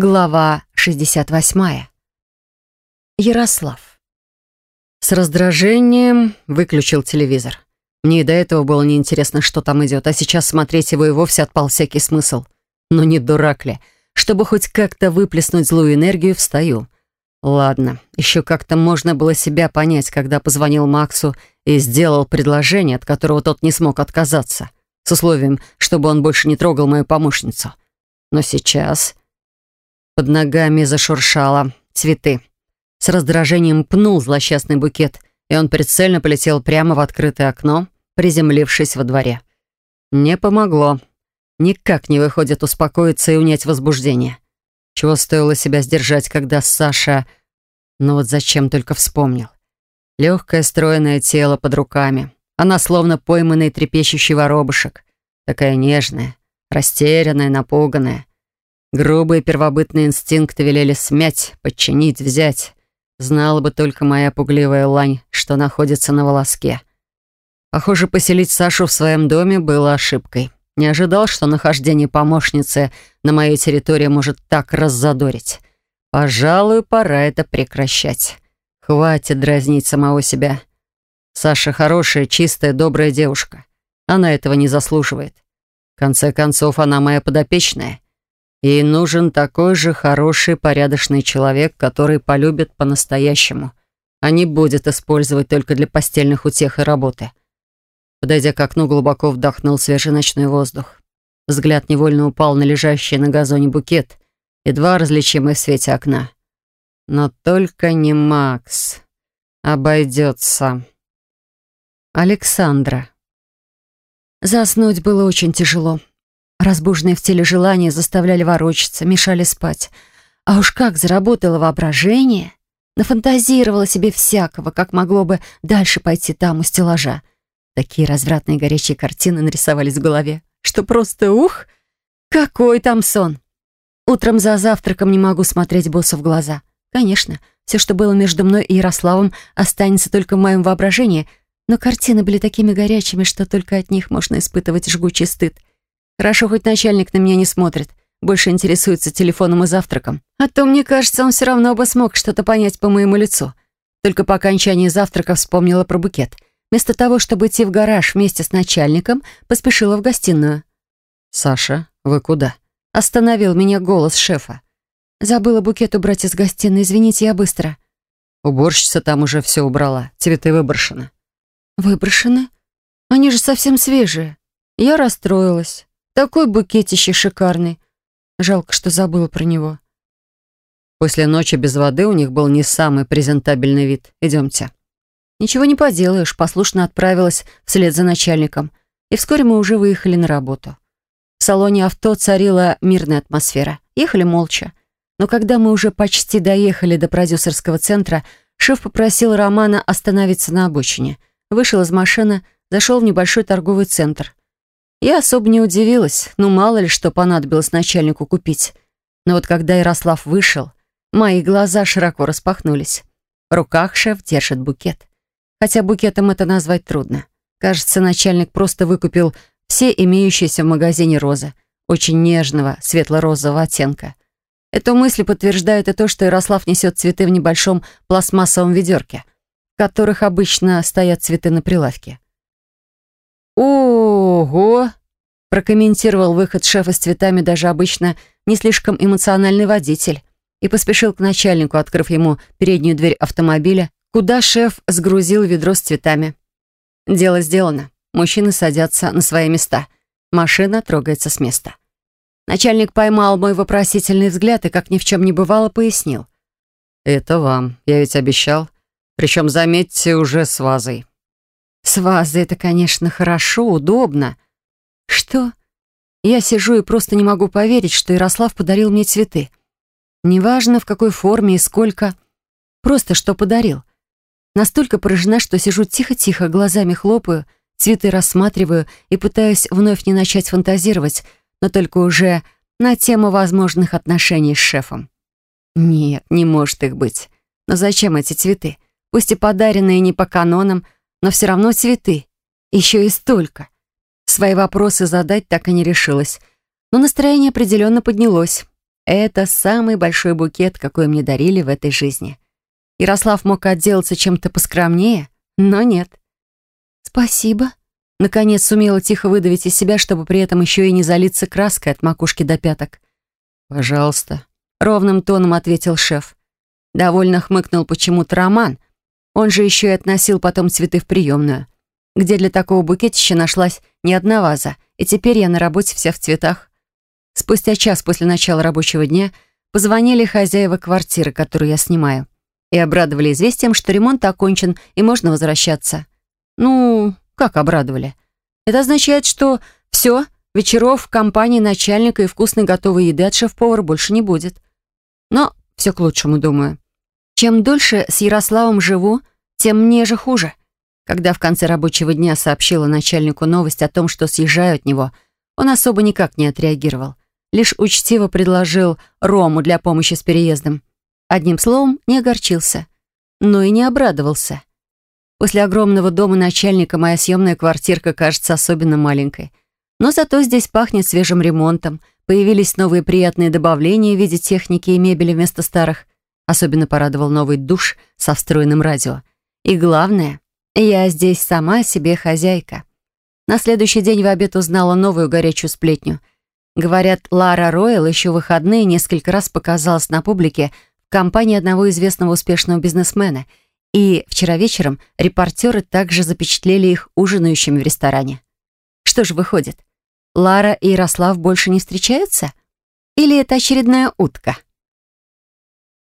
Глава 68. Ярослав. С раздражением выключил телевизор. Мне и до этого было неинтересно, что там идет, а сейчас смотреть его и вовсе отпал всякий смысл. Но не дурак ли? Чтобы хоть как-то выплеснуть злую энергию, встаю. Ладно, еще как-то можно было себя понять, когда позвонил Максу и сделал предложение, от которого тот не смог отказаться, с условием, чтобы он больше не трогал мою помощницу. Но сейчас под ногами зашуршало. Цветы. С раздражением пнул злосчастный букет, и он прицельно полетел прямо в открытое окно, приземлившись во дворе. Не помогло. Никак не выходит успокоиться и унять возбуждение. Чего стоило себя сдержать, когда Саша... Ну вот зачем только вспомнил. Легкое стройное тело под руками. Она словно пойманный трепещущий воробушек. Такая нежная, растерянная, напуганная. Грубые первобытные инстинкты велели смять, подчинить, взять. Знала бы только моя пугливая лань, что находится на волоске. Похоже, поселить Сашу в своем доме было ошибкой. Не ожидал, что нахождение помощницы на моей территории может так раззадорить. Пожалуй, пора это прекращать. Хватит дразнить самого себя. Саша хорошая, чистая, добрая девушка. Она этого не заслуживает. В конце концов, она моя подопечная — Ей нужен такой же хороший, порядочный человек, который полюбит по-настоящему, а не будет использовать только для постельных утех и работы. Подойдя к окну, глубоко вдохнул свежий ночной воздух. Взгляд невольно упал на лежащий на газоне букет, едва различимый в свете окна. Но только не Макс. Обойдется. Александра. Заснуть было очень тяжело. Разбуженные в теле желания заставляли ворочаться, мешали спать. А уж как заработало воображение! Нафантазировала себе всякого, как могло бы дальше пойти там у стеллажа. Такие развратные горячие картины нарисовались в голове, что просто ух! Какой там сон! Утром за завтраком не могу смотреть боссу в глаза. Конечно, все, что было между мной и Ярославом, останется только в моем воображении, но картины были такими горячими, что только от них можно испытывать жгучий стыд. Хорошо, хоть начальник на меня не смотрит, больше интересуется телефоном и завтраком. А то, мне кажется, он все равно бы смог что-то понять по моему лицу. Только по окончании завтрака вспомнила про букет. Вместо того, чтобы идти в гараж вместе с начальником, поспешила в гостиную. «Саша, вы куда?» Остановил меня голос шефа. «Забыла букет убрать из гостиной, извините, я быстро». «Уборщица там уже все убрала, цветы выброшены». «Выброшены? Они же совсем свежие». Я расстроилась. Такой букетище шикарный. Жалко, что забыла про него. После ночи без воды у них был не самый презентабельный вид. Идемте. Ничего не поделаешь, послушно отправилась вслед за начальником. И вскоре мы уже выехали на работу. В салоне авто царила мирная атмосфера. Ехали молча. Но когда мы уже почти доехали до продюсерского центра, шеф попросил Романа остановиться на обочине. Вышел из машины, зашел в небольшой торговый центр. Я особо не удивилась, ну мало ли что понадобилось начальнику купить. Но вот когда Ярослав вышел, мои глаза широко распахнулись. В руках шеф держит букет. Хотя букетом это назвать трудно. Кажется, начальник просто выкупил все имеющиеся в магазине розы, очень нежного, светло-розового оттенка. Эту мысль подтверждает и то, что Ярослав несет цветы в небольшом пластмассовом ведерке, в которых обычно стоят цветы на прилавке. «Ого!» — прокомментировал выход шефа с цветами даже обычно не слишком эмоциональный водитель и поспешил к начальнику, открыв ему переднюю дверь автомобиля, куда шеф сгрузил ведро с цветами. Дело сделано. Мужчины садятся на свои места. Машина трогается с места. Начальник поймал мой вопросительный взгляд и, как ни в чем не бывало, пояснил. «Это вам. Я ведь обещал. Причем, заметьте, уже с вазой». С вазой это, конечно, хорошо, удобно. Что? Я сижу и просто не могу поверить, что Ярослав подарил мне цветы. Неважно, в какой форме и сколько. Просто что подарил. Настолько поражена, что сижу тихо-тихо, глазами хлопаю, цветы рассматриваю и пытаюсь вновь не начать фантазировать, но только уже на тему возможных отношений с шефом. Нет, не может их быть. Но зачем эти цветы? Пусть и подаренные не по канонам, но все равно цветы. Еще и столько. Свои вопросы задать так и не решилась. Но настроение определенно поднялось. Это самый большой букет, какой мне дарили в этой жизни. Ярослав мог отделаться чем-то поскромнее, но нет. «Спасибо», — наконец сумела тихо выдавить из себя, чтобы при этом еще и не залиться краской от макушки до пяток. «Пожалуйста», — ровным тоном ответил шеф. Довольно хмыкнул почему-то Роман. Он же еще и относил потом цветы в приемную, где для такого букетища нашлась не одна ваза, и теперь я на работе вся в цветах. Спустя час после начала рабочего дня позвонили хозяева квартиры, которую я снимаю, и обрадовали известием, что ремонт окончен и можно возвращаться. Ну, как обрадовали? Это означает, что все, вечеров в компании начальника и вкусной готовой еды от шеф-повара больше не будет. Но все к лучшему, думаю. Чем дольше с Ярославом живу, тем мне же хуже. Когда в конце рабочего дня сообщила начальнику новость о том, что съезжаю от него, он особо никак не отреагировал. Лишь учтиво предложил Рому для помощи с переездом. Одним словом, не огорчился, но и не обрадовался. После огромного дома начальника моя съемная квартирка кажется особенно маленькой. Но зато здесь пахнет свежим ремонтом, появились новые приятные добавления в виде техники и мебели вместо старых. Особенно порадовал новый душ со встроенным радио. И главное, я здесь сама себе хозяйка. На следующий день в обед узнала новую горячую сплетню. Говорят, Лара Ройл еще в выходные несколько раз показалась на публике в компании одного известного успешного бизнесмена — и вчера вечером репортеры также запечатлели их ужинающими в ресторане. Что же выходит, Лара и Ярослав больше не встречаются? Или это очередная утка?